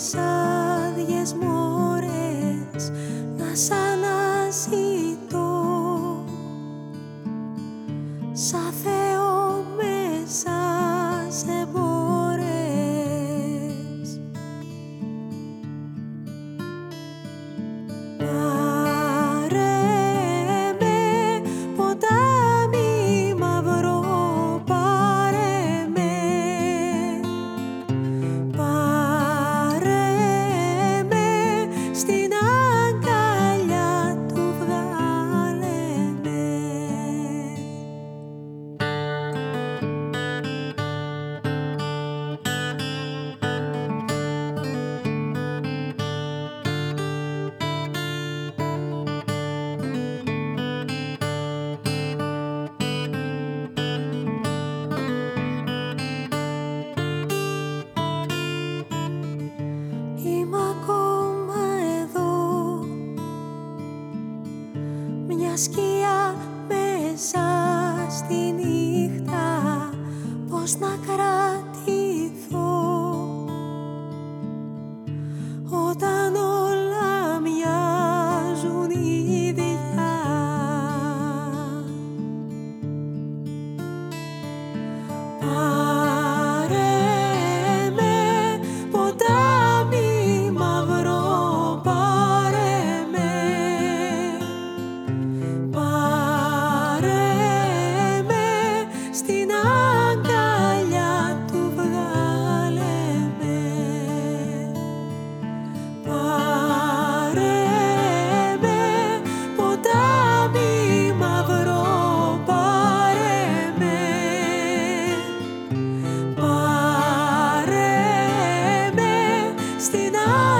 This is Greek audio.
τις άδειες να σ' αναζητώ. Σαν Θεό μέσα σε μπορώ μια σκιά μέσα στη νύχτα. Πως να κρατήσω Oh.